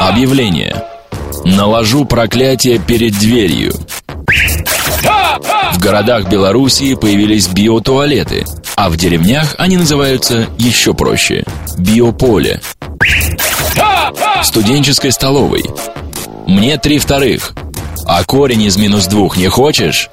Объявление. Наложу проклятие перед дверью. В городах Белоруссии появились биотуалеты, а в деревнях они называются еще проще – биополе. Студенческой столовой. Мне три вторых. А корень из минус двух не хочешь?